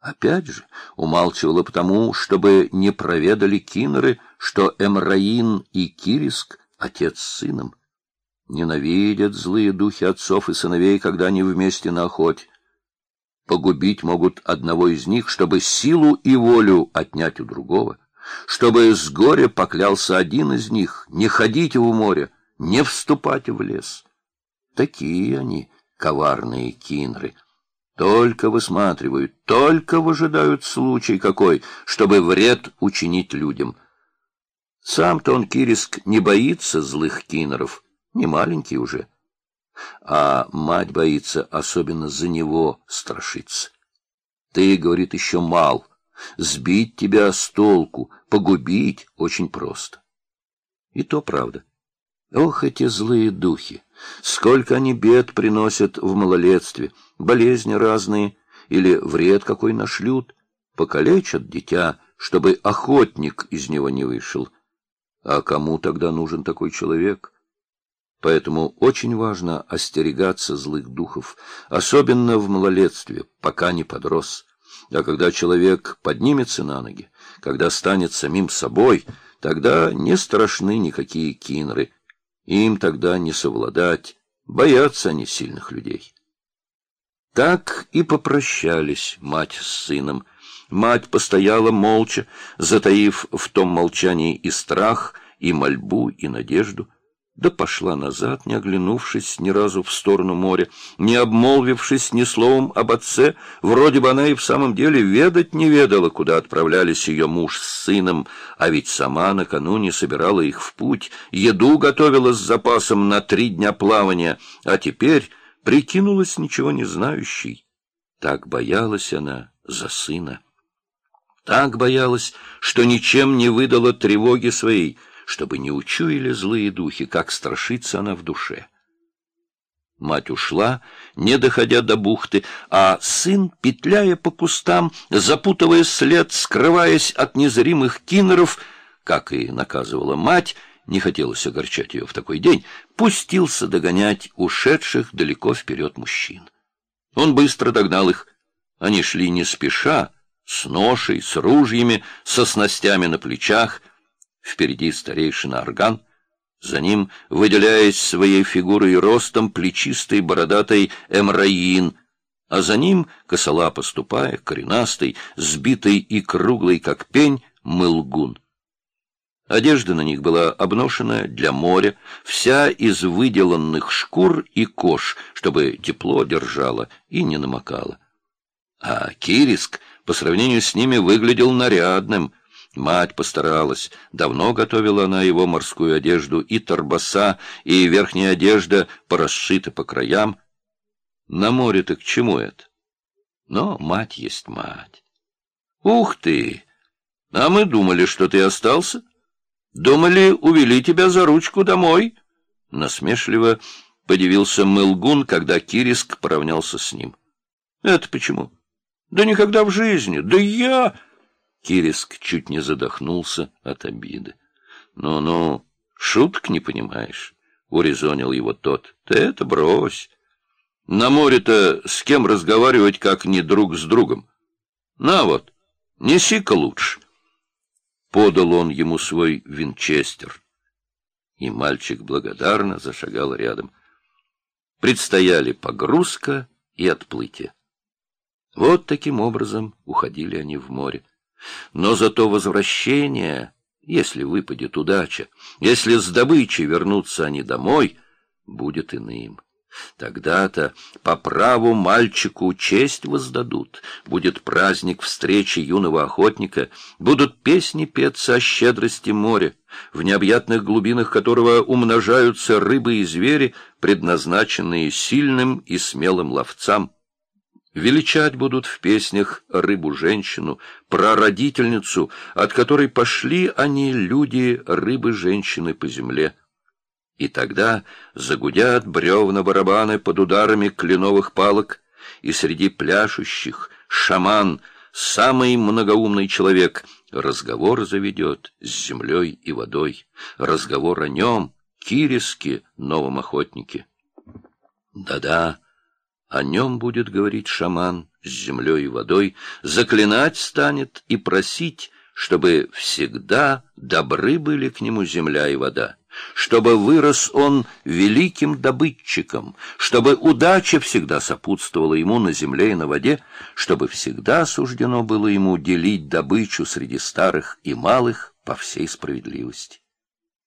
Опять же, умалчивала потому, чтобы не проведали кинеры, что Эмраин и Кириск — отец с сыном. Ненавидят злые духи отцов и сыновей, когда они вместе на охоте. Погубить могут одного из них, чтобы силу и волю отнять у другого, чтобы с горя поклялся один из них не ходить в море, не вступать в лес. Такие они, коварные кинры, только высматривают, только выжидают случай какой, чтобы вред учинить людям. Сам-то он, Кириск, не боится злых кинеров, не маленький уже. А мать боится, особенно за него страшиться. Ты, говорит, еще мал. Сбить тебя с толку, погубить очень просто. И то правда. Ох, эти злые духи! Сколько они бед приносят в малолетстве, болезни разные или вред какой нашлют, покалечат дитя, чтобы охотник из него не вышел. А кому тогда нужен такой человек? Поэтому очень важно остерегаться злых духов, особенно в малолетстве, пока не подрос. А когда человек поднимется на ноги, когда станет самим собой, тогда не страшны никакие кинры. Им тогда не совладать, боятся они сильных людей. Так и попрощались мать с сыном. Мать постояла молча, затаив в том молчании и страх, и мольбу, и надежду — да пошла назад, не оглянувшись ни разу в сторону моря, не обмолвившись ни словом об отце, вроде бы она и в самом деле ведать не ведала, куда отправлялись ее муж с сыном, а ведь сама накануне собирала их в путь, еду готовила с запасом на три дня плавания, а теперь прикинулась ничего не знающей. Так боялась она за сына. Так боялась, что ничем не выдала тревоги своей — чтобы не учуяли злые духи, как страшится она в душе. Мать ушла, не доходя до бухты, а сын, петляя по кустам, запутывая след, скрываясь от незримых кинеров, как и наказывала мать, не хотелось огорчать ее в такой день, пустился догонять ушедших далеко вперед мужчин. Он быстро догнал их. Они шли не спеша, с ношей, с ружьями, со снастями на плечах — Впереди старейшина орган, за ним, выделяясь своей фигурой и ростом, плечистый бородатый Эмраин, а за ним, косолапо ступая, коренастый, сбитый и круглый, как пень, Мылгун. Одежда на них была обношена для моря, вся из выделанных шкур и кож, чтобы тепло держало и не намокало. А Кириск по сравнению с ними выглядел нарядным — Мать постаралась. Давно готовила она его морскую одежду, и торбаса, и верхняя одежда порасшиты по краям. На море-то к чему это? Но мать есть мать. Ух ты! А мы думали, что ты остался. Думали, увели тебя за ручку домой. Насмешливо подивился Мылгун, когда Кириск поравнялся с ним. Это почему? Да никогда в жизни. Да я... Кириск чуть не задохнулся от обиды. «Ну-ну, шуток не понимаешь», — урезонил его тот. «Ты это брось. На море-то с кем разговаривать, как не друг с другом? На вот, неси-ка лучше». Подал он ему свой винчестер. И мальчик благодарно зашагал рядом. Предстояли погрузка и отплытие. Вот таким образом уходили они в море. Но зато возвращение, если выпадет удача, если с добычей вернутся они домой, будет иным. Тогда-то по праву мальчику честь воздадут, будет праздник встречи юного охотника, будут песни петься о щедрости моря, в необъятных глубинах которого умножаются рыбы и звери, предназначенные сильным и смелым ловцам. Величать будут в песнях рыбу-женщину, прародительницу, от которой пошли они, люди, рыбы-женщины по земле. И тогда загудят бревна-барабаны под ударами кленовых палок, и среди пляшущих шаман, самый многоумный человек, разговор заведет с землей и водой, разговор о нем, Кириске, новом охотнике. Да-да, О нем будет говорить шаман с землей и водой, заклинать станет и просить, чтобы всегда добры были к нему земля и вода, чтобы вырос он великим добытчиком, чтобы удача всегда сопутствовала ему на земле и на воде, чтобы всегда суждено было ему делить добычу среди старых и малых по всей справедливости.